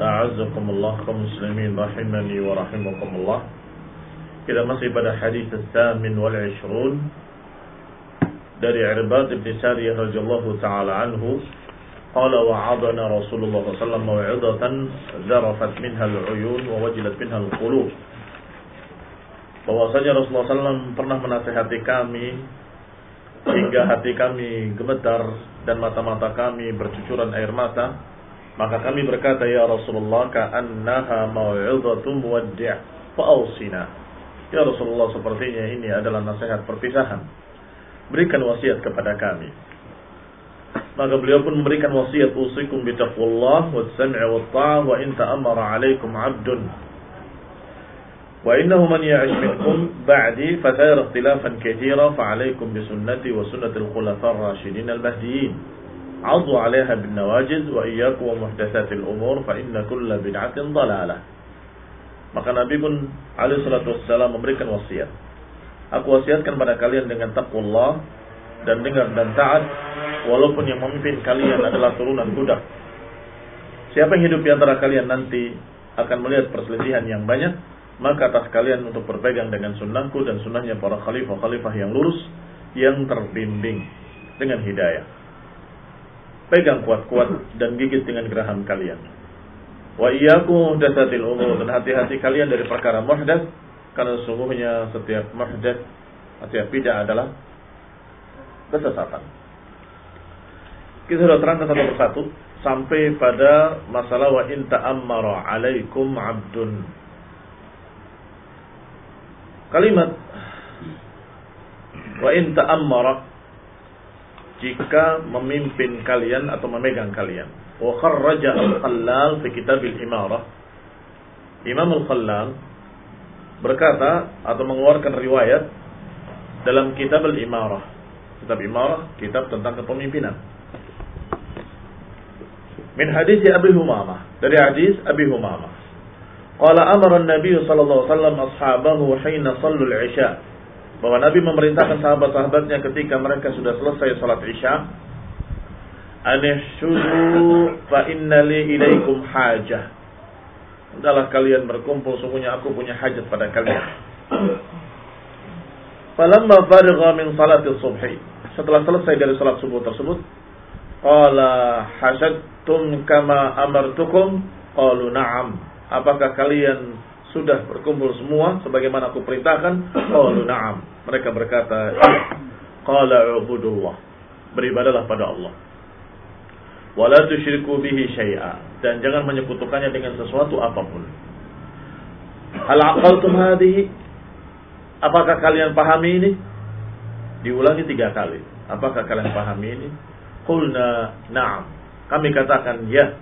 أعزكم الله كمسلمين رحمني ورحمكم الله Kita masih pada hadis الثامن والعشرون dari Irbad bin Sariyah radhiyallahu taala anhu قال وعظنا رسول الله صلى الله عليه وسلم موعظة ذرفت منها العيون ووجلت منها القلوب bahwasanya Rasulullah SAW pernah menasehati kami hingga hati kami gemetar dan mata-mata kami bercucuran air mata Maka kami berkata, Ya Rasulullah, ka'annaha maw'idhatu muwaddi' fa'ausina. Ya Rasulullah, sepertinya ini adalah nasihat perpisahan. Berikan wasiat kepada kami. Maka beliau pun memberikan wasiat usikum bi taqwallah wa sam'i wa ta'ah wa in ta'amara 'alaikum 'abdun. Wa innahu man ya'ish minkum ba'di fa sayara ikhtilafan katsira fa 'alaikum bi sunnati wa sunnati al-khulafa ar-rashidin al-mahdiyyin. عضوا عليها بالنواجذ وإياكم ومحدثات الأمور فإن كل بدعة ضلالة maka Nabi pun alaihi salatu wassalam memberikan wasiat. Aku wasiatkan pada kalian dengan taqwallah dan dengar dan taat walaupun yang memimpin kalian adalah turunan budak. Siapa yang hidup di antara kalian nanti akan melihat perselisihan yang banyak, maka atas kalian untuk berpegang dengan sunnahku dan sunnahnya para khalifah-khalifah yang lurus yang terbimbing dengan hidayah. Pegang kuat-kuat dan gigit dengan geraham kalian. Wa iyyakum muhdatsatil umur dan hati-hati kalian dari perkara muhdats karena sesungguhnya setiap muhdats setiap bid'ah adalah kesesatan. Kita sudah terangkan satu persatu sampai pada masalah wa in ta'ammara 'alaikum 'abdun Kalimat wa in ta'ammara jika memimpin kalian atau memegang kalian. Wa kharraja al-Khallal fi kitab al-Imarah. Imam al-Khallal berkata atau mengeluarkan riwayat dalam kitab al-Imarah. Kitab Imarah, kitab tentang kepemimpinan. Min hadis Abi Humamah, dari hadis Abi Humamah. Qala amara Nabi sallallahu alaihi wasallam ashabahu hina sallu al-isya. Bahwa Nabi memerintahkan sahabat-sahabatnya ketika mereka sudah selesai salat Isya, "Anihshudu fa inna li ilaikum hajah." Hendaklah kalian berkumpul sungguhnya aku punya hajat pada kalian. Falamma farigha min salati subhi. Setelah selesai dari salat subuh tersebut, qala hasadtum kama amartukum? Qalu na'am. Apakah kalian sudah berkumpul semua sebagaimana aku perintahkan? Qalu na'am. Mereka berkata, Qala ubudullah. Beribadalah pada Allah. Wala tusyriku bihi syai'a. dan jangan menyekutukannya dengan sesuatu apa pun. Hal aqaltum hadhihi? Apakah kalian pahami ini? Diulangi tiga kali. Apakah kalian pahami ini? Qulna na'am. Kami katakan ya.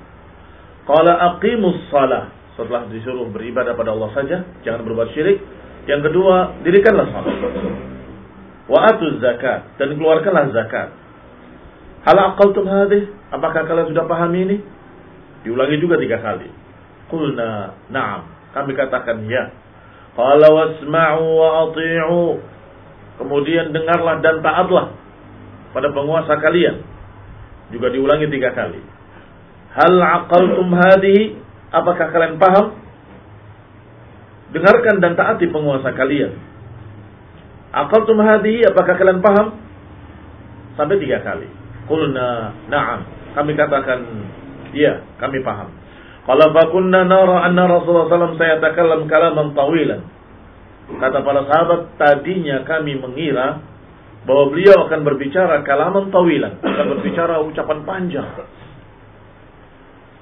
Qala aqimus salah. Setelah disuruh beribadah pada Allah saja, jangan berbuat syirik. Yang kedua, dirikanlah salat. Wa atuz zakat dan keluarkanlah zakat. Hal aqaltum hadhihi? Apakah kalian sudah pahami ini? Diulangi juga tiga kali. Qulna na'am. Kami katakan ya. Qala wasma'u wa ati'u. Kemudian dengarlah dan taatlah pada penguasa kalian. Juga diulangi tiga kali. Hal aqaltum hadhihi? Apakah kalian paham? Dengarkan dan taati penguasa kalian. Aqaltum hadhihi? Apakah kalian paham? Sampai tiga kali. Qulna na'am. Kami katakan iya, kami paham. Qala fakunna nara anna Rasulullah SAW sayatakallam kalaman tawilan. Kata para sahabat, tadinya kami mengira bahwa beliau akan berbicara kalaman tawilan, akan berbicara ucapan panjang.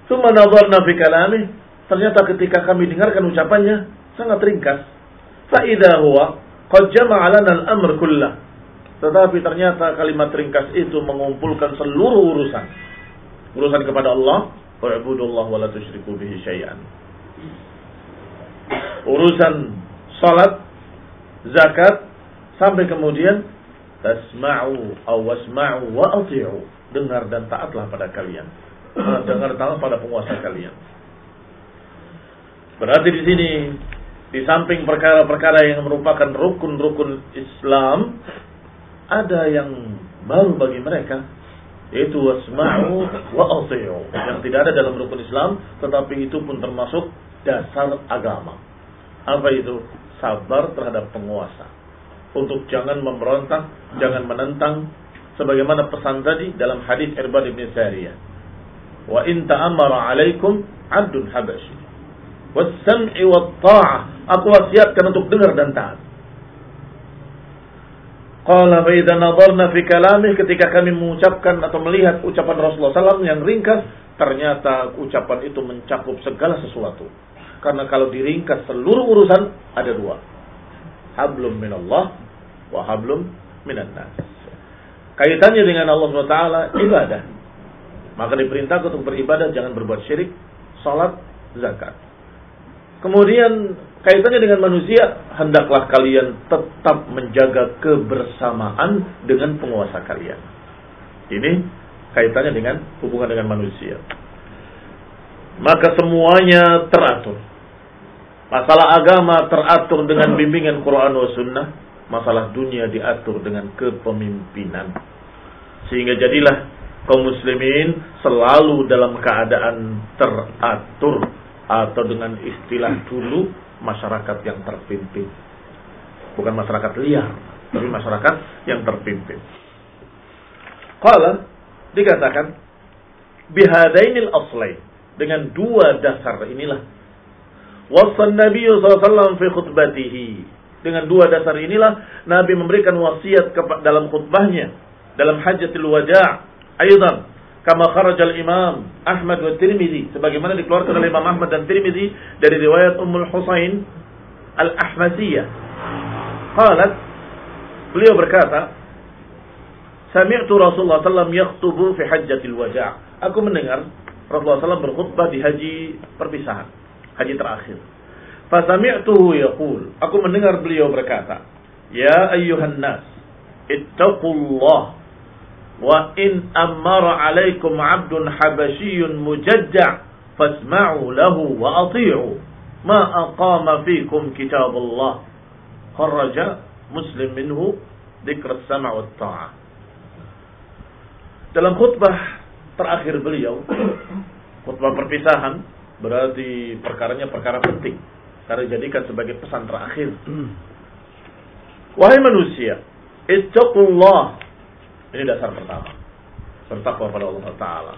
Thumma nadharna fi kalamih, ternyata ketika kami dengarkan ucapannya sangat ringkas. Fa idza huwa qad jama'a lana al-amr kullah. Tetapi ternyata kalimat ringkas itu mengumpulkan seluruh urusan. Urusan kepada Allah, wa'budullah wa la tusyriku bihi syai'an. Urusan salat, zakat, sampai kemudian tasma'u aw wasma'u wa ati'u. Dengar dan taatlah pada kalian. Dengar taat pada penguasa kalian. Berarti di sini di samping perkara-perkara yang merupakan rukun-rukun Islam ada yang baru bagi mereka yaitu wasma'u wa ati'u yang tidak ada dalam rukun Islam tetapi itu pun termasuk dasar agama. Apa itu? Sabar terhadap penguasa. Untuk jangan memberontak, jangan menentang sebagaimana pesan tadi dalam hadis Irbad bin Sariyah. Wa in ta'ammara 'alaikum 'abdun habasyi. Was-sam'i wat-tha'ah. Aku wasiatkan untuk dengar dan taat. Qala fa idza nadarna fi kalamih ketika kami mengucapkan atau melihat ucapan Rasulullah SAW yang ringkas, ternyata ucapan itu mencakup segala sesuatu. Karena kalau diringkas seluruh urusan ada dua. Hablum minallah wa hablum minan nas. Kaitannya dengan Allah SWT ibadah. Maka diperintahkan untuk beribadah jangan berbuat syirik, salat, zakat. Kemudian kaitannya dengan manusia, hendaklah kalian tetap menjaga kebersamaan dengan penguasa kalian. Ini kaitannya dengan hubungan dengan manusia. Maka semuanya teratur. Masalah agama teratur dengan bimbingan Quran wa Sunnah. Masalah dunia diatur dengan kepemimpinan. Sehingga jadilah kaum muslimin selalu dalam keadaan teratur. Atau dengan istilah dulu masyarakat yang terpimpin. Bukan masyarakat liar, tapi masyarakat yang terpimpin. Kalau dikatakan bihadainil aslain dengan dua dasar inilah wasan Nabi SAW fi khutbatihi dengan dua dasar inilah Nabi memberikan wasiat dalam khutbahnya dalam hajatul wada' aydan kama kharajal Imam Ahmad wa Tirmizi sebagaimana dikeluarkan oleh Imam Ahmad dan Tirmizi dari riwayat Ummul Husain Al-Ahmasiyah. Qalat beliau berkata, Sami'tu Rasulullah sallallahu yakhtubu fi hajjatil wada'. Aku mendengar Rasulullah sallallahu berkhutbah di haji perpisahan, haji terakhir. Fasami'tuhu yaqul, aku mendengar beliau berkata, "Ya ayyuhan nas, ittaqullah wa in ammar alaikum abdun habasyun mujajja' fasma'u lahu wa ati'u. Ma aqama fikum kitabullah. Kharaja muslim minhu dzikr as-sam' wa ta'ah dalam khutbah terakhir beliau khutbah perpisahan berarti perkaranya perkara penting. Karena jadikan sebagai pesan terakhir. Wahai manusia ittaqullah ini dasar pertama. Bertakwa pada Allah Taala.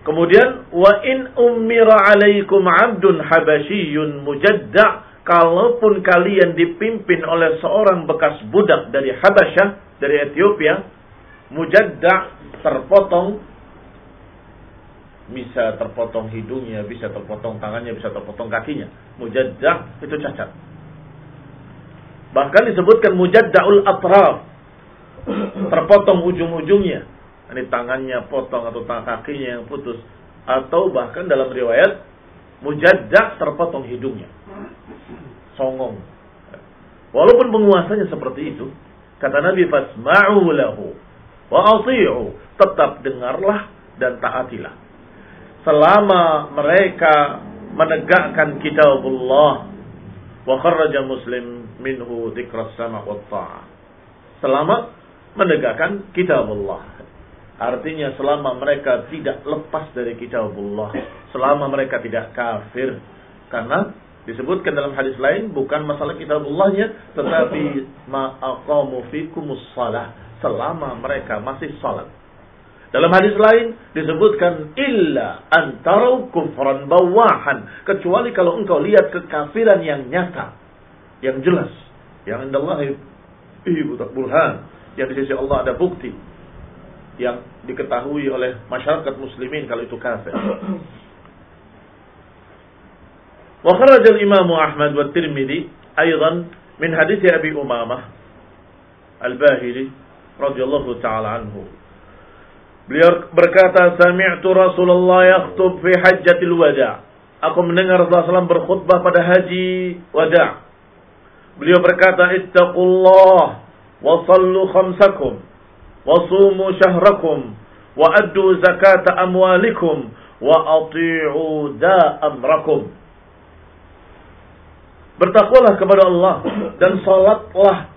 Kemudian wa in ummira alaikum 'abdun habasyun mujadda kalaupun kalian dipimpin oleh seorang bekas budak dari Habasyah, dari Ethiopia, mujadda terpotong bisa terpotong hidungnya, bisa terpotong tangannya, bisa terpotong kakinya. Mujaddah itu cacat. Bahkan disebutkan mujaddaul atraf. Terpotong ujung-ujungnya. Ini tangannya potong atau tangan kakinya yang putus. Atau bahkan dalam riwayat mujaddah terpotong hidungnya. Songong. Walaupun penguasanya seperti itu, kata Nabi fasma'u lahu wa ati'u, tetap dengarlah dan taatilah. Selama mereka menegakkan kitabullah wa kharraja muslim minhu dzikras sama wa ta'ah. Selama menegakkan kitabullah. Artinya selama mereka tidak lepas dari kitabullah, selama mereka tidak kafir. Karena disebutkan dalam hadis lain bukan masalah kitabullahnya tetapi ma'aqamu fikumus salah. Selama mereka masih salat. Dalam hadis lain disebutkan illa antarau kufran bawahan. Kecuali kalau engkau lihat kekafiran yang nyata, yang jelas, yang indallahi ibu burhan, yang di sisi Allah ada bukti yang diketahui oleh masyarakat muslimin kalau itu kafir. Wa kharaj al-Imam Ahmad wa Tirmidzi aidan min hadits Abi Umamah Al-Bahili radhiyallahu taala anhu. Beliau berkata, "Sami'tu Rasulullah yakhutub fi hajjatil wada'." Aku mendengar Rasulullah SAW berkhutbah pada haji wada'. Beliau berkata, "Ittaqullah wa sallu khamsakum." وصوموا شهركم وأدوا زكاة أموالكم وأطيعوا ذا أمركم Bertakwalah kepada Allah dan salatlah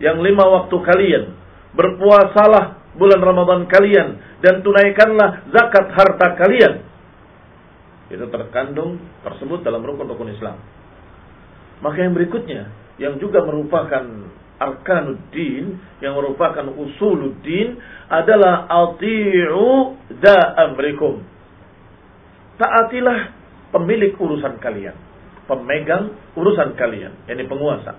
yang lima waktu kalian. Berpuasalah bulan Ramadan kalian dan tunaikanlah zakat harta kalian. Itu terkandung tersebut dalam rukun-rukun Islam. Maka yang berikutnya yang juga merupakan arkanuddin yang merupakan usuluddin adalah ati'u da amrikum. Taatilah pemilik urusan kalian, pemegang urusan kalian, yakni penguasa.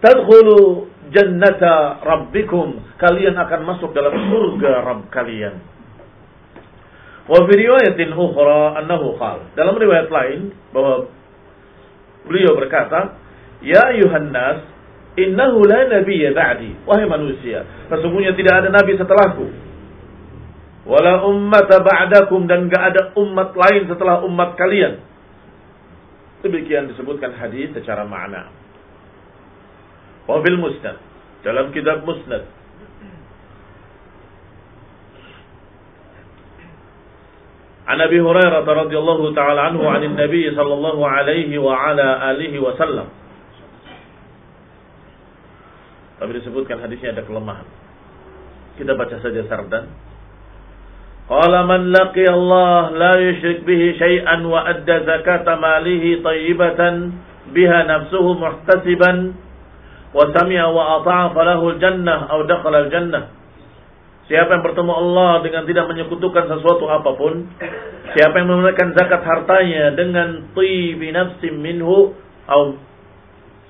Tadkhulu jannata rabbikum, kalian akan masuk dalam surga Rabb kalian. Wa fi riwayatin ukhra annahu qala. Dalam riwayat lain bahwa beliau berkata, "Ya ayuhan Innahu la nabiyya ba'di. Wahai manusia, sesungguhnya tidak ada nabi setelahku. Wala ummata ba'dakum dan gak ada umat lain setelah umat kalian. Demikian disebutkan hadis secara makna. Wabil musnad. Dalam kitab musnad. An Abi Hurairah radhiyallahu taala anhu 'an Nabi sallallahu alaihi wa ala alihi wasallam tapi disebutkan hadisnya ada kelemahan. Kita baca saja sardan. Qala man laqi Allah la yushrik bihi syai'an wa adda zakata malihi tayyibatan biha nafsuhu muhtasiban wa sami'a wa ata'a falahu al-jannah aw dakhala al-jannah. Siapa yang bertemu Allah dengan tidak menyekutukan sesuatu apa pun, siapa yang menunaikan zakat hartanya dengan tibi nafsim minhu atau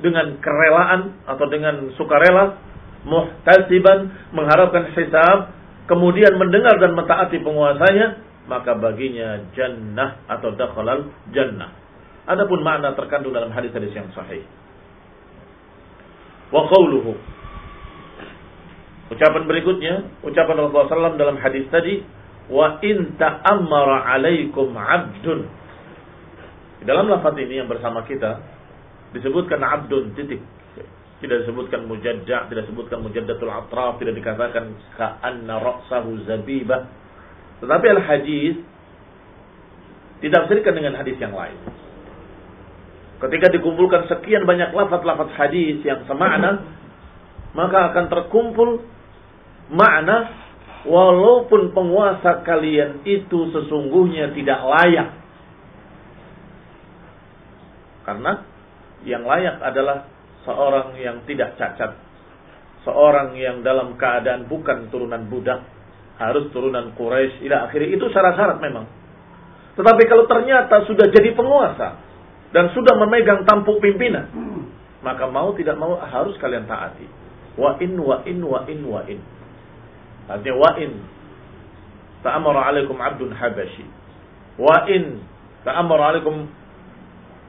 dengan kerelaan atau dengan sukarela, muhtasiban, mengharapkan hisab, kemudian mendengar dan mentaati penguasanya, maka baginya jannah atau dakhalal jannah. Adapun makna terkandung dalam hadis-hadis yang sahih. Wa qawluhu. Ucapan berikutnya, ucapan Rasulullah SAW dalam hadis tadi, wa in ta'ammara alaikum 'abdun. Dalam lafaz ini yang bersama kita, disebutkan abdun titik. Tidak disebutkan mujadda tidak disebutkan mujaddatul atraf tidak dikatakan ka'anna ra'sahu zabibah. Tetapi al hadis ditafsirkan dengan hadis yang lain. Ketika dikumpulkan sekian banyak lafaz-lafaz hadis yang semakna maka akan terkumpul makna walaupun penguasa kalian itu sesungguhnya tidak layak. Karena yang layak adalah seorang yang tidak cacat. Seorang yang dalam keadaan bukan turunan budak. Harus turunan Quraisy. Ila akhirnya itu syarat-syarat memang. Tetapi kalau ternyata sudah jadi penguasa. Dan sudah memegang tampuk pimpinan. Maka mau tidak mau harus kalian taati. Wa in wa in wa in wa in. Artinya wa in. ta'amara alaikum abdun habashi wa in ta'amara alaikum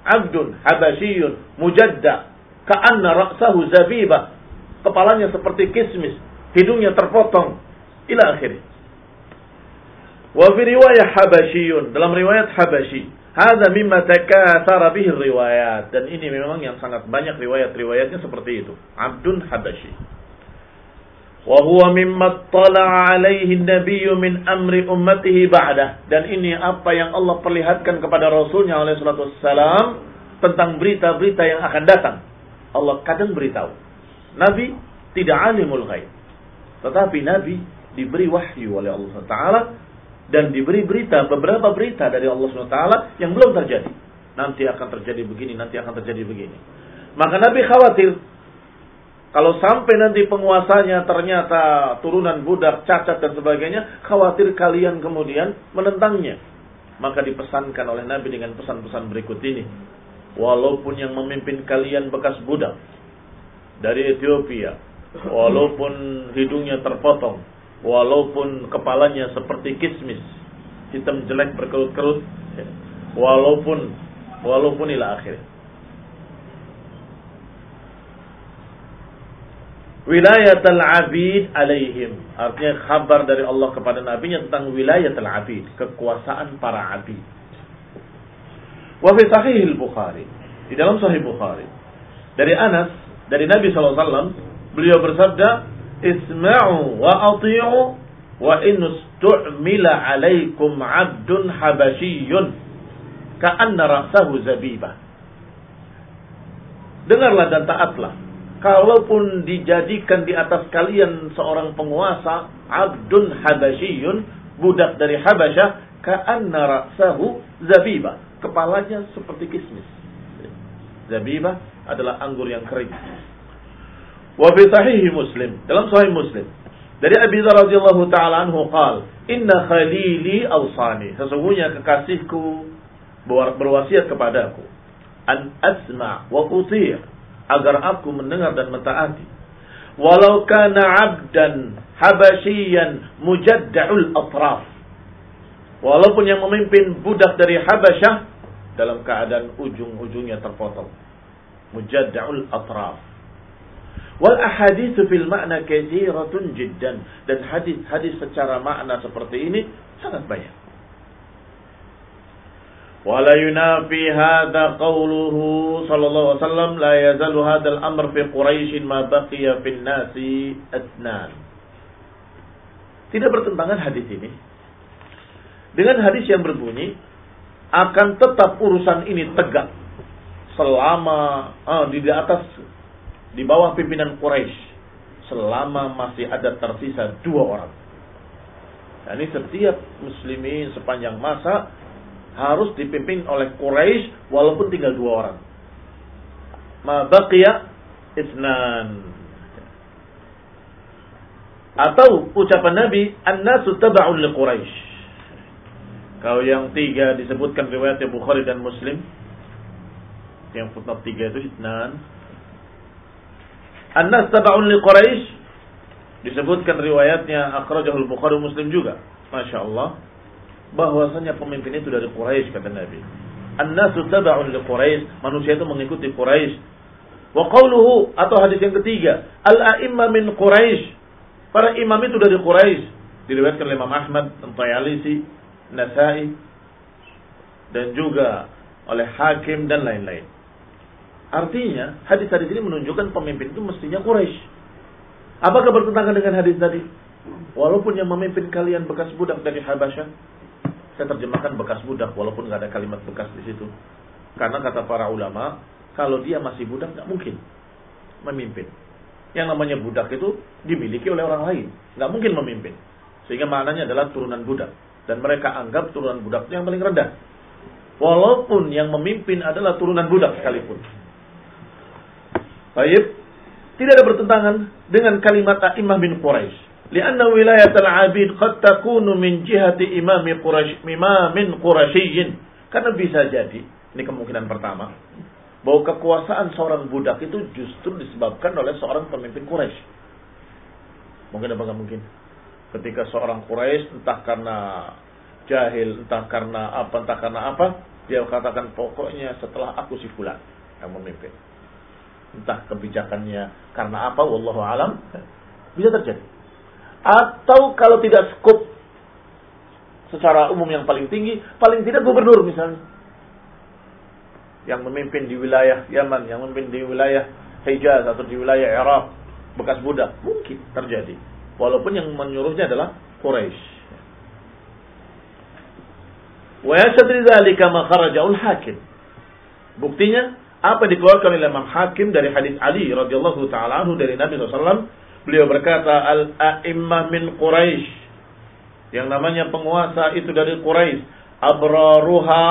abdun habasyun mujadda. Ka'anna ra'sahu zabiba. Kepalanya seperti kismis. Hidungnya terpotong. Ila akhirnya. Wa fi riwayah habasyun dalam riwayat habasyi hadza mimma takathara bihi riwayat. Dan ini memang yang sangat banyak riwayat-riwayatnya seperti itu. Abdun habasyi Wahyu mimmat tala alaihi nabiyyu min amri ummatihi baghdah Dan ini apa yang Allah perlihatkan kepada Rasulnya oleh salatu wasallam tentang berita-berita yang akan datang. Allah kadang beritahu. Nabi tidak alimul ghaib. Tetapi Nabi diberi wahyu oleh Allah SWT dan diberi berita, beberapa berita dari Allah SWT yang belum terjadi. Nanti akan terjadi begini, nanti akan terjadi begini. Maka Nabi khawatir kalau sampai nanti penguasanya ternyata turunan budak, cacat dan sebagainya, khawatir kalian kemudian menentangnya. Maka dipesankan oleh Nabi dengan pesan-pesan berikut ini. Walaupun yang memimpin kalian bekas budak dari Ethiopia, walaupun hidungnya terpotong, walaupun kepalanya seperti kismis, hitam jelek berkerut-kerut, walaupun walaupun ila akhir. Wilayat al-abid alaihim. Artinya kabar dari Allah kepada nabinya tentang wilayat al-abid, kekuasaan para abid. Wa fi sahih al-Bukhari, di dalam sahih Bukhari, dari Anas, dari Nabi SAW, beliau bersabda, Isma'u wa ati'u wa in stu'mila alaikum abdun habasyiyun ka'anna ra'sahu zabibah. Dengarlah dan taatlah kalaupun dijadikan di atas kalian seorang penguasa abdun habasyiyun budak dari Habasyah ka'anna ra'sahu zabiba. Kepalanya seperti kismis. Zabiba adalah anggur yang kering. Wa fi sahih muslim dalam sahih muslim. Dari Abi Dzar radhiyallahu taala anhu qal inna khalili awsani. Sesungguhnya kekasihku berwasiat kepadaku an asma wa utir agar aku mendengar dan mentaati. Walau kana abdan habasyian mujadda'ul atraf. Walaupun yang memimpin budak dari Habasyah dalam keadaan ujung-ujungnya terpotong. Mujadda'ul atraf. Wal ahaditsu fil makna katsiratun jiddan dan hadis-hadis secara makna seperti ini sangat banyak. ولا ينافي هذا قوله صلى الله عليه وسلم لا يزال هذا الأمر في قريش ما بقي في الناس أثنان tidak bertentangan hadis ini dengan hadis yang berbunyi akan tetap urusan ini tegak selama ah, di atas di bawah pimpinan Quraisy selama masih ada tersisa dua orang. Dan ini setiap muslimin sepanjang masa harus dipimpin oleh Quraisy walaupun tinggal dua orang. Ma baqiya isnan. Atau ucapan Nabi, "An-nasu taba'un li Quraisy." Kalau yang tiga disebutkan riwayatnya Bukhari dan Muslim. Yang footnote tiga itu isnan. An-nas taba'un li Quraisy disebutkan riwayatnya akhrajahul Bukhari Muslim juga. Masya Allah bahwasanya pemimpin itu dari Quraisy kata Nabi. An-nasu taba'un li Quraisy, manusia itu mengikuti Quraisy. Wa qawluhu atau hadis yang ketiga, al-a'imma min Quraisy. Para imam itu dari Quraisy. Diriwayatkan oleh Imam Ahmad, Tayalisi, Nasai dan juga oleh Hakim dan lain-lain. Artinya, hadis-hadis ini menunjukkan pemimpin itu mestinya Quraisy. Apakah bertentangan dengan hadis tadi? Walaupun yang memimpin kalian bekas budak dari Habasyah, saya terjemahkan bekas budak walaupun nggak ada kalimat bekas di situ. Karena kata para ulama, kalau dia masih budak nggak mungkin memimpin. Yang namanya budak itu dimiliki oleh orang lain, nggak mungkin memimpin. Sehingga maknanya adalah turunan budak dan mereka anggap turunan budak itu yang paling rendah. Walaupun yang memimpin adalah turunan budak sekalipun. Baik, tidak ada bertentangan dengan kalimat A'imah bin Quraisy. Lianna wilayat al-abid qad takunu min jihati imami Min imamin Quraisyin. Karena bisa jadi, ini kemungkinan pertama, bahwa kekuasaan seorang budak itu justru disebabkan oleh seorang pemimpin Quraisy. Mungkin apa mungkin? Ketika seorang Quraisy entah karena jahil, entah karena apa, entah karena apa, dia katakan pokoknya setelah aku si fulan yang memimpin. Entah kebijakannya karena apa, wallahu alam, bisa terjadi. Atau kalau tidak skop secara umum yang paling tinggi, paling tidak gubernur misalnya. Yang memimpin di wilayah Yaman, yang memimpin di wilayah Hijaz atau di wilayah Irak, bekas budak, mungkin terjadi. Walaupun yang menyuruhnya adalah Quraisy. Wa yashhadu dzalika ma kharajaul hakim. Buktinya apa dikeluarkan oleh Imam Hakim dari hadis Ali radhiyallahu taala anhu dari Nabi SAW. Beliau berkata al-a'immah min Quraisy. Yang namanya penguasa itu dari Quraisy. Abraruha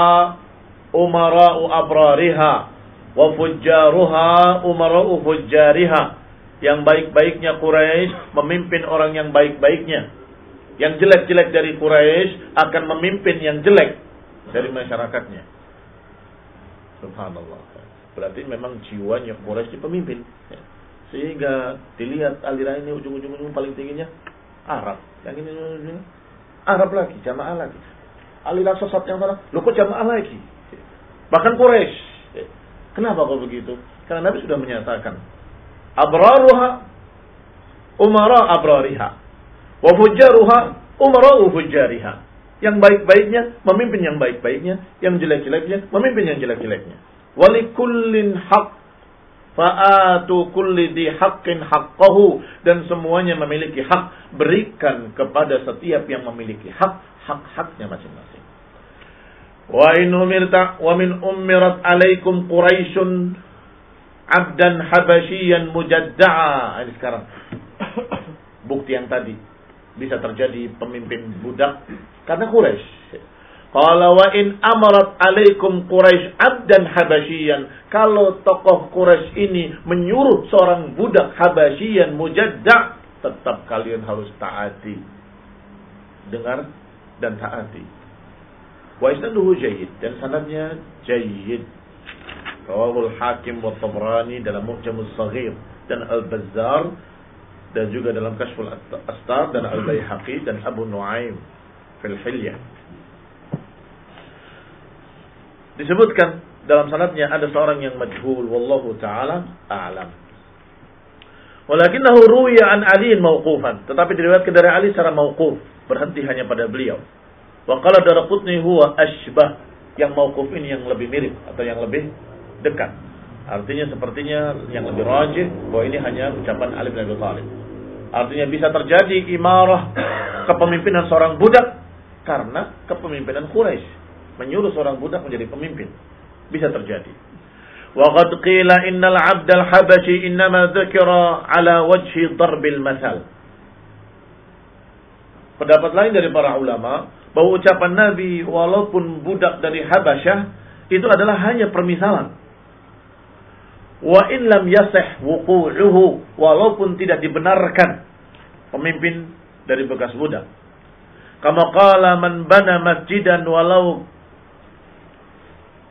umara'u abrariha wa fujjaruha umara'u fujjariha yang baik-baiknya Quraisy memimpin orang yang baik-baiknya. Yang jelek-jelek dari Quraisy akan memimpin yang jelek dari masyarakatnya. Subhanallah. Berarti memang jiwanya Quraisy pemimpin. Sehingga dilihat aliran ini ujung-ujung paling tingginya Arab. Yang ini ujung Arab lagi, jamaah lagi. Aliran sesat yang sana, lu kok jamaah lagi? Bahkan Quraisy. Kenapa kok begitu? Karena Nabi sudah menyatakan abraruha umara abrariha wa fujjaruha umara fujjariha yang baik-baiknya memimpin yang baik-baiknya yang jelek-jeleknya memimpin yang jelek-jeleknya walikullin haq fa'atu kulli di haqqin haqqahu. Dan semuanya memiliki hak. Berikan kepada setiap yang memiliki hak hak-haknya masing-masing. Wa in umirta wa min umirat alaikum quraisyun abdan habasyian mujadda'a. Ini sekarang. Bukti yang tadi. Bisa terjadi pemimpin budak karena Quraisy. Qala wa in amarat alaikum Quraisy abdan habasyian. Kalau tokoh Quraisy ini menyuruh seorang budak habasyian mujadda, tetap kalian harus taati. Dengar dan taati. Wa isnaduhu jayyid dan sanadnya jayyid Rawahul Hakim wa Tabrani dalam Mu'jamul Saghir dan Al-Bazzar dan juga dalam Kashful Astar dan Al-Baihaqi dan Abu Nuaim fil Hilyah. Disebutkan dalam sanadnya ada seorang yang majhul wallahu taala a'lam. Walakinahu ruwiya an Ali mauqufan, tetapi diriwayatkan dari Ali secara mauquf, berhenti hanya pada beliau. Wa qala Daraqutni huwa ashbah, yang mauquf ini yang lebih mirip atau yang lebih dekat. Artinya sepertinya yang lebih rajih bahwa ini hanya ucapan Ali bin Abi Thalib. Artinya bisa terjadi imarah kepemimpinan seorang budak karena kepemimpinan Quraisy menyuruh seorang budak menjadi pemimpin. Bisa terjadi. Qad qila innal 'abdal habashi innama dzukira ala wajhi darbil masal. Pendapat lain dari para ulama bahwa ucapan Nabi walaupun budak dari Habasyah itu adalah hanya permisalan wa in lam yasih wuqu'uhu walaupun tidak dibenarkan pemimpin dari bekas budak kama qala man bana masjidan walau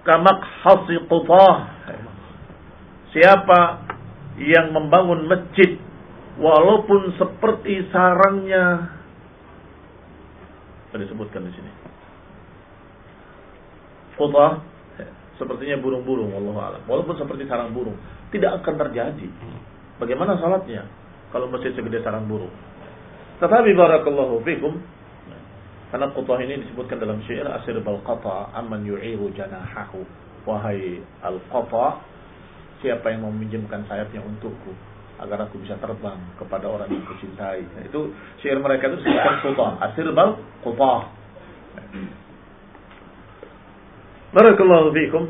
kamak hasiqutah siapa yang membangun masjid walaupun seperti sarangnya disebutkan di sini qutah sepertinya burung-burung Allah alam. Walaupun seperti sarang burung, tidak akan terjadi. Bagaimana salatnya kalau masjid segede sarang burung? Tetapi barakallahu fikum karena qutah ini disebutkan dalam syair asir bal qata amman yu'iru janahahu wahai al qata siapa yang meminjamkan sayapnya untukku agar aku bisa terbang kepada orang yang kucintai. Itu syair mereka itu disebutkan qutah, asir bal qutah. Barakallahu fiikum.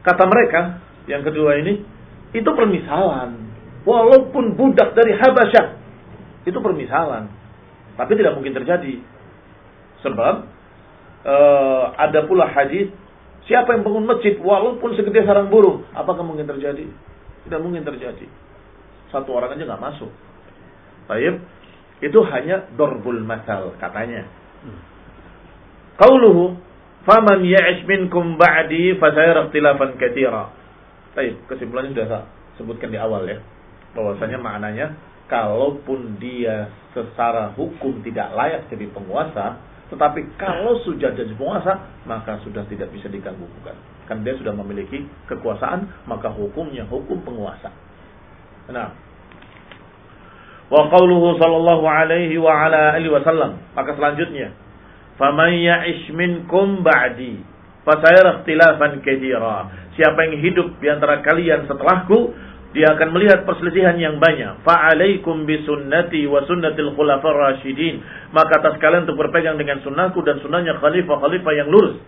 Kata mereka yang kedua ini itu permisalan. Walaupun budak dari Habasyah itu permisalan. Tapi tidak mungkin terjadi. Sebab uh, ada pula hadis siapa yang bangun masjid walaupun segede sarang burung, apakah mungkin terjadi? Tidak mungkin terjadi. Satu orang aja nggak masuk. Baik, itu hanya dorbul masal katanya. Qauluhu Faman ya'ish minkum ba'di fasayara ikhtilafan katsira. Baik, kesimpulannya sudah saya sebutkan di awal ya. Bahwasanya maknanya kalaupun dia secara hukum tidak layak jadi penguasa, tetapi kalau sudah jadi penguasa, maka sudah tidak bisa diganggu gugat. Kan dia sudah memiliki kekuasaan, maka hukumnya hukum penguasa. Nah, wa qauluhu sallallahu alaihi wa ala alihi wasallam. Maka selanjutnya, faman ya'ish minkum ba'di fasayara ikhtilafan. Siapa yang hidup di antara kalian setelahku, dia akan melihat perselisihan yang banyak. Fa'alaikum bisunnati wa sunnatil khulafar rasyidin. Maka atas kalian untuk berpegang dengan sunnahku dan sunnahnya khalifah-khalifah yang lurus.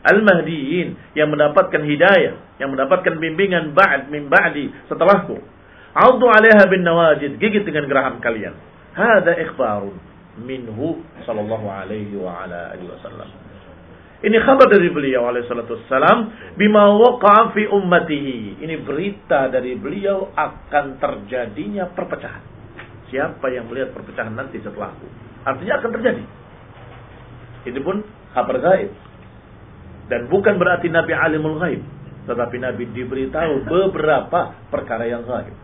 Al-Mahdiyin yang mendapatkan hidayah, yang mendapatkan bimbingan ba'd min ba'di setelahku. Audu 'alaiha bin nawajid, gigit dengan geraham kalian. Hada ikhbarun minhu sallallahu alaihi wa ala alihi wasallam. Ini kabar dari beliau alaihi salatu wassalam bima waqa'a fi ummatihi. Ini berita dari beliau akan terjadinya perpecahan. Siapa yang melihat perpecahan nanti setelahku? Artinya akan terjadi. Itu pun kabar gaib. Dan bukan berarti Nabi alimul ghaib, tetapi Nabi diberitahu beberapa perkara yang gaib.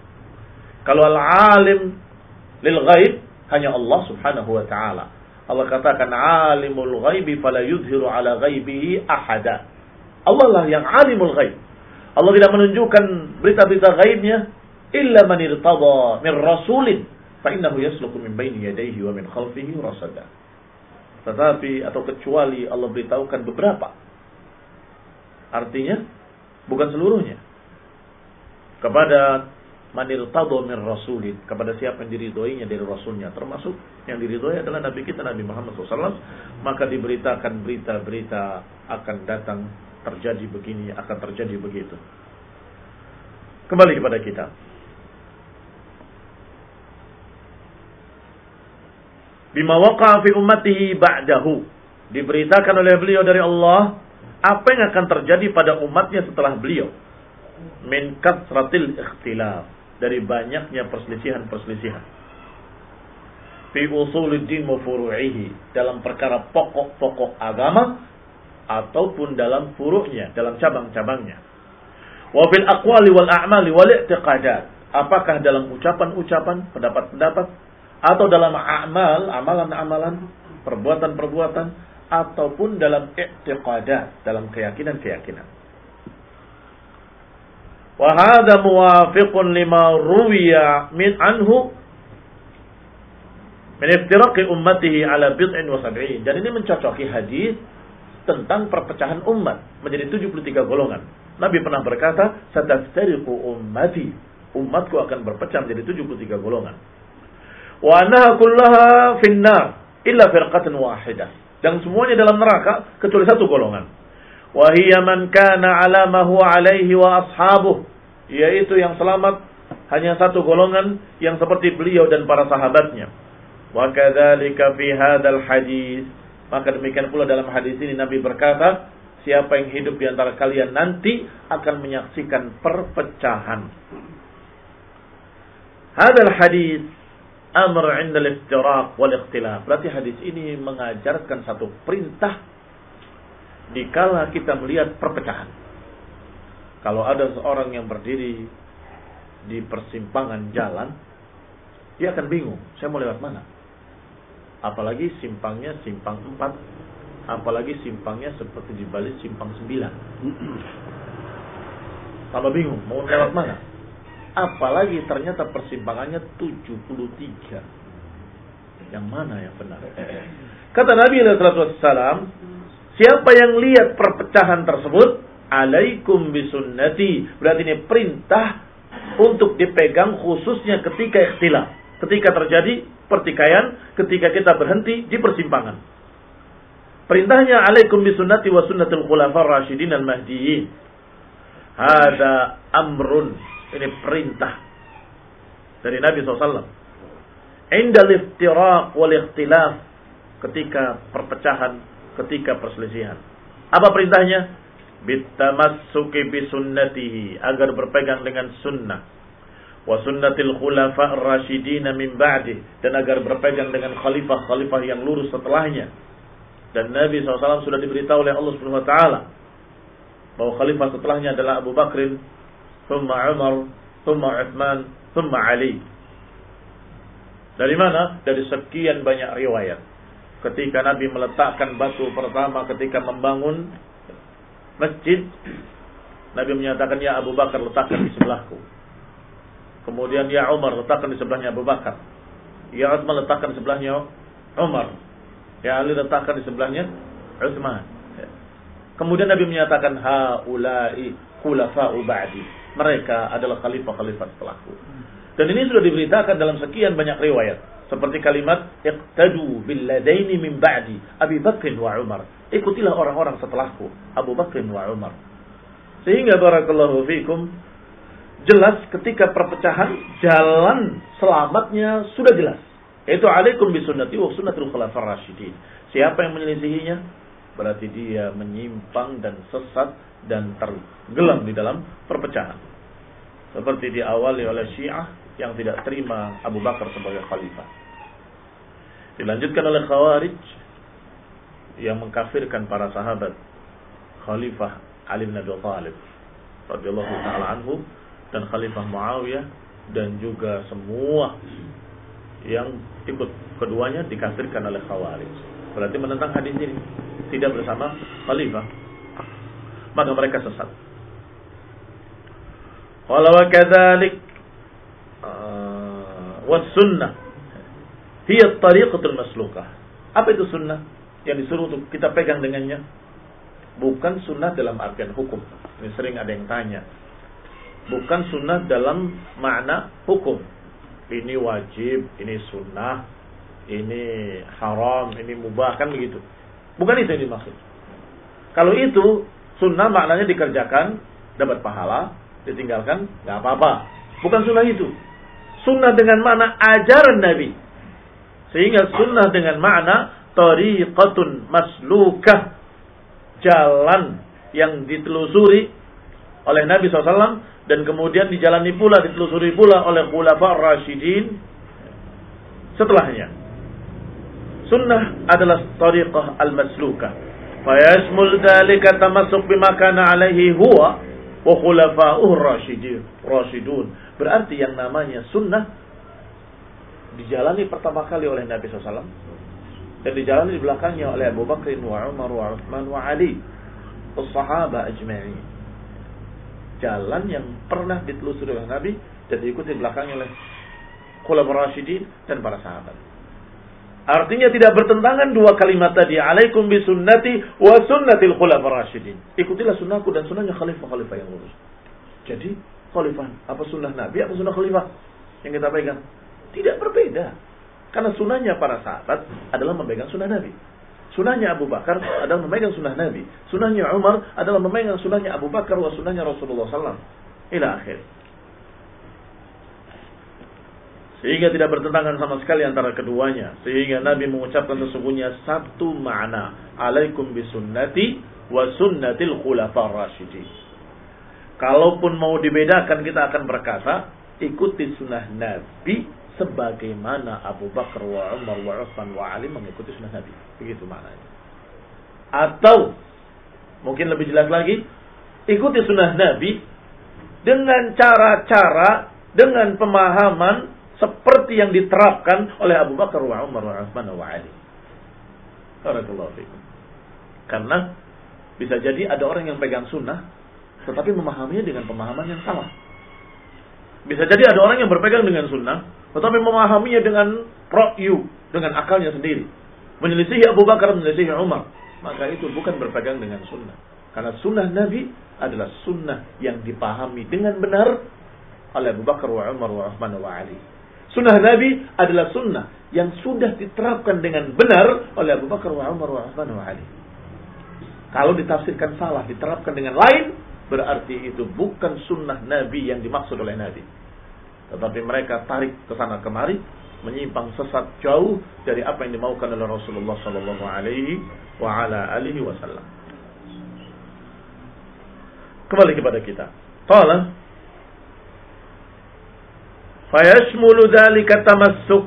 Kalau al-alim lil ghaib hanya Allah Subhanahu wa taala. Allah katakan alimul ghaibi fala yudhiru ala ghaibihi ahada. Allah lah yang alimul ghaib. Allah tidak menunjukkan berita-berita gaibnya illa man irtada min rasulin fa innahu yasluku min baini yadayhi wa min khalfihi rasada. Tetapi atau kecuali Allah beritahukan beberapa. Artinya bukan seluruhnya. Kepada manir tado min rasulin kepada siapa yang diridhoinya dari rasulnya termasuk yang diridhoi adalah nabi kita Nabi Muhammad SAW. Maka diberitakan berita-berita akan datang terjadi begini akan terjadi begitu. Kembali kepada kita. Bima waqa fi ummatihi ba'dahu. Diberitakan oleh beliau dari Allah apa yang akan terjadi pada umatnya setelah beliau. Min kasratil ikhtilaf. Dari banyaknya perselisihan-perselisihan fi usuluddin wa furu'ihi dalam perkara pokok-pokok agama ataupun dalam furu'nya, dalam cabang-cabangnya. Wa fil aqwali wal a'mali wal i'tiqadat. Apakah dalam ucapan-ucapan, pendapat-pendapat atau dalam amal, amalan-amalan, perbuatan-perbuatan ataupun dalam i'tiqadat, dalam keyakinan-keyakinan. Wa hadha muwafiqun lima ruwiya min anhu min iftiraqi ummatihi ala bid'in wa sab'in. Dan ini mencocoki hadis tentang perpecahan umat menjadi 73 golongan. Nabi pernah berkata, "Sataftariqu ummati." Umatku akan berpecah menjadi 73 golongan. Wa annaha kullaha finnar illa firqatan wahidah. Dan semuanya dalam neraka kecuali satu golongan. Wahia man kana ala ma huwa alaihi wa ashabuh. Yaitu yang selamat hanya satu golongan yang seperti beliau dan para sahabatnya. Wa kadzalika fi hadzal hadis. Maka demikian pula dalam hadis ini Nabi berkata, siapa yang hidup di antara kalian nanti akan menyaksikan perpecahan. Hadal hadis amr 'inda al-iftiraq wal ikhtilaf. Berarti hadis ini mengajarkan satu perintah dikala kita melihat perpecahan. Kalau ada seorang yang berdiri di persimpangan jalan, dia akan bingung, saya mau lewat mana? Apalagi simpangnya simpang 4, apalagi simpangnya seperti di balik simpang 9. Tambah bingung, mau lewat mana? Apalagi ternyata persimpangannya 73. Yang mana yang benar? Kata Nabi SAW, Siapa yang lihat perpecahan tersebut, alaikum bisunnati. Berarti ini perintah untuk dipegang khususnya ketika ikhtilaf. Ketika terjadi pertikaian, ketika kita berhenti di persimpangan. Perintahnya alaikum bisunnati wa sunnatul khulafar rasyidin al-mahdiyin. Hada amrun. Ini perintah dari Nabi SAW. Inda liftiraq wal ikhtilaf. Ketika perpecahan ketika perselisihan. Apa perintahnya? Bitamassuki bisunnatihi agar berpegang dengan sunnah wa sunnatil khulafa rasyidina min ba'di dan agar berpegang dengan khalifah-khalifah yang lurus setelahnya. Dan Nabi SAW sudah diberitahu oleh Allah Subhanahu wa taala bahwa khalifah setelahnya adalah Abu Bakr, thumma Umar, thumma Uthman, thumma Ali. Dari mana? Dari sekian banyak riwayat. Ketika Nabi meletakkan batu pertama ketika membangun masjid, Nabi menyatakan, Ya Abu Bakar letakkan di sebelahku. Kemudian Ya Umar letakkan di sebelahnya Abu Bakar. Ya Utsman letakkan di sebelahnya Umar. Ya Ali letakkan di sebelahnya Utsman. Kemudian Nabi menyatakan haula'i khulafa'u ba'di. Mereka adalah khalifah-khalifah setelahku. Dan ini sudah diberitakan dalam sekian banyak riwayat. Seperti kalimat iqtadu billadaini min ba'di Abi Bakr wa Umar. Ikutilah orang-orang setelahku, Abu Bakr wa Umar. Sehingga barakallahu fikum jelas ketika perpecahan jalan selamatnya sudah jelas. Itu alaikum bisunnati wa sunnatul khulafar rasyidin. Siapa yang menyelisihinya? Berarti dia menyimpang dan sesat dan tergelam di dalam perpecahan. Seperti diawali oleh Syiah yang tidak terima Abu Bakar sebagai khalifah. Dilanjutkan oleh Khawarij yang mengkafirkan para sahabat Khalifah Ali bin Abi Thalib radhiyallahu taala anhu dan Khalifah Muawiyah dan juga semua yang ikut keduanya dikafirkan oleh Khawarij. Berarti menentang hadis ini tidak bersama khalifah. Maka mereka sesat. Walau kadzalik was-sunnah hiya tariqatul maslukah. Apa itu sunnah? Yang disuruh untuk kita pegang dengannya. Bukan sunnah dalam artian hukum. Ini sering ada yang tanya. Bukan sunnah dalam makna hukum. Ini wajib, ini sunnah, ini haram, ini mubah, kan begitu. Bukan itu yang dimaksud. Kalau itu, sunnah maknanya dikerjakan, dapat pahala, ditinggalkan, nggak apa-apa. Bukan sunnah itu. Sunnah dengan makna ajaran Nabi. Sehingga sunnah dengan makna tariqatun maslukah. Jalan yang ditelusuri oleh Nabi SAW dan kemudian dijalani pula, ditelusuri pula oleh khulafa rasyidin setelahnya. Sunnah adalah tariqah al-maslukah. Fayashmul dhalika tamasuk bima kana alaihi huwa wa khulafa'uhu rasyidin, rasyidun. Berarti yang namanya sunnah dijalani pertama kali oleh Nabi SAW dan dijalani di belakangnya oleh Abu Bakar wa Umar wa Uthman wa Ali sahabat ajma'in jalan yang pernah ditelusuri oleh Nabi dan diikuti di belakangnya oleh khulafaur rasyidin dan para sahabat Artinya tidak bertentangan dua kalimat tadi. Alaikum bisunnati wa sunnatil khulafaur rasyidin. Ikutilah sunnahku dan sunnahnya khalifah-khalifah yang lurus. Jadi khalifah. Apa sunnah Nabi, apa sunnah khalifah yang kita pegang? Tidak berbeda. Karena sunnahnya para sahabat adalah memegang sunnah Nabi. Sunnahnya Abu Bakar adalah memegang sunnah Nabi. Sunnahnya Umar adalah memegang sunnahnya Abu Bakar wa sunnahnya Rasulullah SAW. Ila akhir. Sehingga tidak bertentangan sama sekali antara keduanya. Sehingga Nabi mengucapkan sesungguhnya satu makna. Alaikum bisunnati wa sunnatil khulafar rasyidin. Kalaupun mau dibedakan kita akan berkata, ikuti sunnah Nabi sebagaimana Abu Bakar wa Umar wa Uthman wa Ali mengikuti sunnah Nabi. Begitu maknanya. Atau mungkin lebih jelas lagi, ikuti sunnah Nabi dengan cara-cara, dengan pemahaman seperti yang diterapkan oleh Abu Bakar wa Umar wa Uthman wa Ali. Karena bisa jadi ada orang yang pegang sunnah tetapi memahaminya dengan pemahaman yang salah. Bisa jadi ada orang yang berpegang dengan sunnah, tetapi memahaminya dengan ra'yu, dengan akalnya sendiri. Menyelisihi Abu Bakar, menyelisihi Umar. Maka itu bukan berpegang dengan sunnah. Karena sunnah Nabi adalah sunnah yang dipahami dengan benar oleh Abu Bakar wa Umar wa Uthman wa Ali. Sunnah Nabi adalah sunnah yang sudah diterapkan dengan benar oleh Abu Bakar wa Umar wa Uthman wa Ali. Kalau ditafsirkan salah, diterapkan dengan lain, berarti itu bukan sunnah Nabi yang dimaksud oleh Nabi. Tetapi mereka tarik ke sana kemari, menyimpang sesat jauh dari apa yang dimaukan oleh Rasulullah Sallallahu Alaihi wa ala alihi Wasallam. Kembali kepada kita. Qala fayashmulu dzalika tamassuk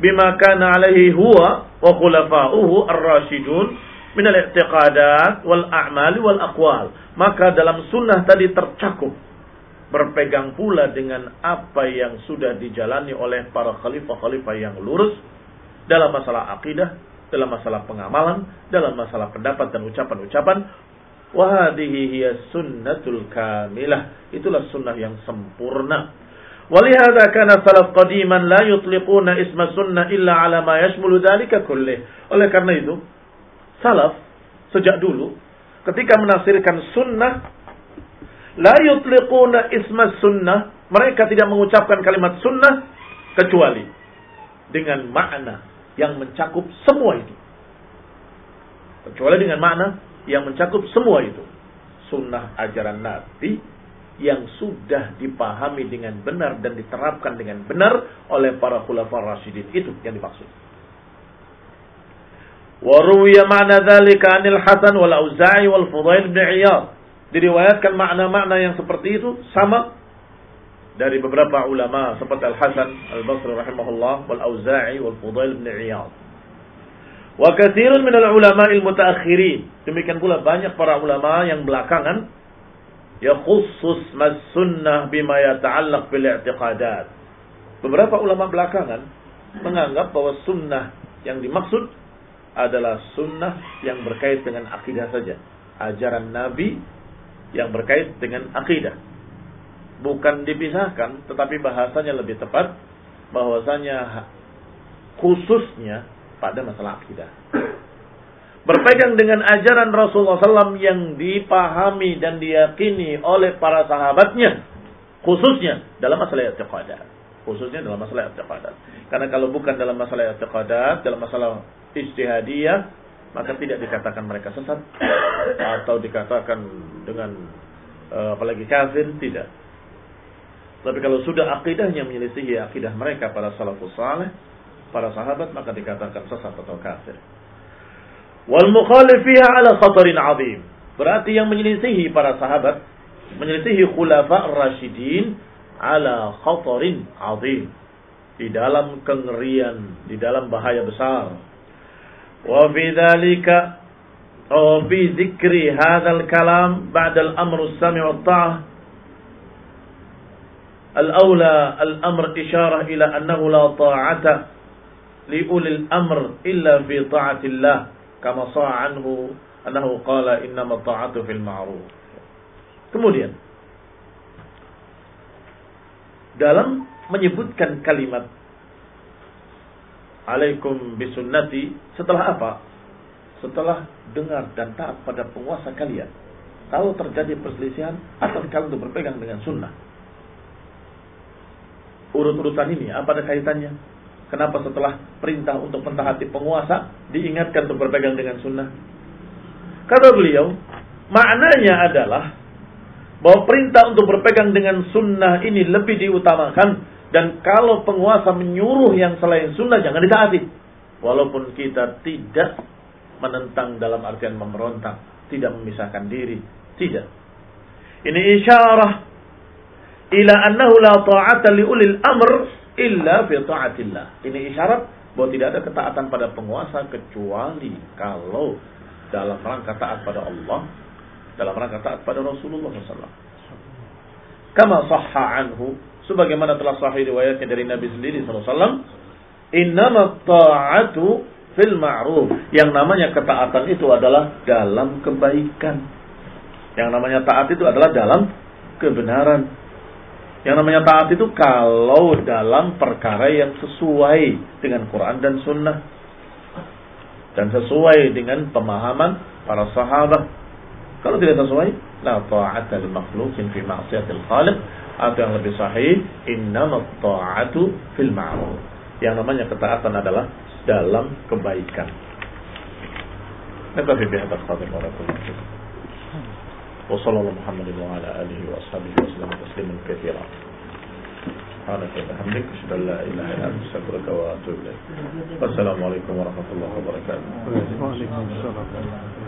bima kana alaihi huwa wa khulafa'uhu ar-rasyidun min al-i'tiqadat wal a'mal wal aqwal maka dalam sunnah tadi tercakup berpegang pula dengan apa yang sudah dijalani oleh para khalifah-khalifah yang lurus dalam masalah akidah, dalam masalah pengamalan, dalam masalah pendapat dan ucapan-ucapan. Wahadihi hiya sunnatul kamilah. Itulah sunnah yang sempurna. Walihada kana salaf qadiman la yutliquna isma sunnah illa ala ma yashmulu dhalika kullih. Oleh karena itu, salaf sejak dulu ketika menafsirkan sunnah La yutliquna isma sunnah. Mereka tidak mengucapkan kalimat sunnah kecuali dengan makna yang mencakup semua itu. Kecuali dengan makna yang mencakup semua itu. Sunnah ajaran Nabi yang sudah dipahami dengan benar dan diterapkan dengan benar oleh para khulafa rasyidin. Itu yang dimaksud. Dhalika anil Hasan wal Auza'i wal Fudail bin Iyad diriwayatkan makna-makna yang seperti itu sama dari beberapa ulama seperti Al Hasan Al Basri rahimahullah wal Auza'i wal Fudail bin Iyad. Wa katsirun min al ulama al mutaakhirin. Demikian pula banyak para ulama yang belakangan ya khusus mas sunnah bima yata'allaq bil i'tiqadat. Beberapa ulama belakangan menganggap bahwa sunnah yang dimaksud adalah sunnah yang berkait dengan akidah saja. Ajaran Nabi yang berkait dengan akidah. Bukan dipisahkan, tetapi bahasanya lebih tepat bahwasanya khususnya pada masalah akidah. Berpegang dengan ajaran Rasulullah SAW yang dipahami dan diyakini oleh para sahabatnya, khususnya dalam masalah i'tiqadat. Khususnya dalam masalah i'tiqadat. Karena kalau bukan dalam masalah i'tiqadat, dalam masalah ijtihadiyah, maka tidak dikatakan mereka sesat atau dikatakan dengan uh, apalagi kafir tidak. Tapi kalau sudah akidahnya menyelisihi akidah mereka para salafus saleh, para sahabat maka dikatakan sesat atau kafir. Wal mukhalif fiha ala khatarin azim. Berarti yang menyelisihi para sahabat, menyelisihi khulafa rasyidin ala khatarin azim. Di dalam kengerian, di dalam bahaya besar وفي ذلك أو في ذكر هذا الكلام بعد الأمر السمع والطاعة الأولى الأمر إشارة إلى أنه لا طاعة لأولي الأمر إلا في طاعة الله كما صاع عنه أنه قال إنما الطاعة في المعروف kemudian dalam menyebutkan kalimat alaikum bisunnati setelah apa? Setelah dengar dan taat pada penguasa kalian. Kalau terjadi perselisihan atau kalian untuk berpegang dengan sunnah. Urut-urutan ini apa ada kaitannya? Kenapa setelah perintah untuk mentaati penguasa diingatkan untuk berpegang dengan sunnah? Kata beliau, maknanya adalah bahwa perintah untuk berpegang dengan sunnah ini lebih diutamakan dan kalau penguasa menyuruh yang selain sunnah jangan ditaati. Walaupun kita tidak menentang dalam artian memberontak, tidak memisahkan diri, tidak. Ini isyarah ila annahu la ta'ata li ulil amr illa fi ta'atillah. Ini isyarat bahwa tidak ada ketaatan pada penguasa kecuali kalau dalam rangka taat pada Allah, dalam rangka taat pada Rasulullah SAW. Kama sahha anhu sebagaimana telah sahih riwayatnya dari Nabi sendiri SAW innama ta'atu fil ma'ruf. Yang namanya ketaatan itu adalah dalam kebaikan. Yang namanya taat itu adalah dalam kebenaran. Yang namanya taat itu kalau dalam perkara yang sesuai dengan Quran dan Sunnah. Dan sesuai dengan pemahaman para sahabat. Kalau tidak sesuai la ta'ata li makhluqin fi ma'siyatil khaliq atau yang lebih sahih innamat ta'atu fil ma'ruf yang namanya ketaatan adalah dalam kebaikan نكتفي بهذا القدر بارك الله فيكم وصلى الله محمد وعلى اله واصحابه وسلم تسليما كثيرا سبحانك وبحمدك اشهد ان لا اله الا انت استغفرك واتوب اليك والسلام عليكم ورحمه الله وبركاته وعليكم السلام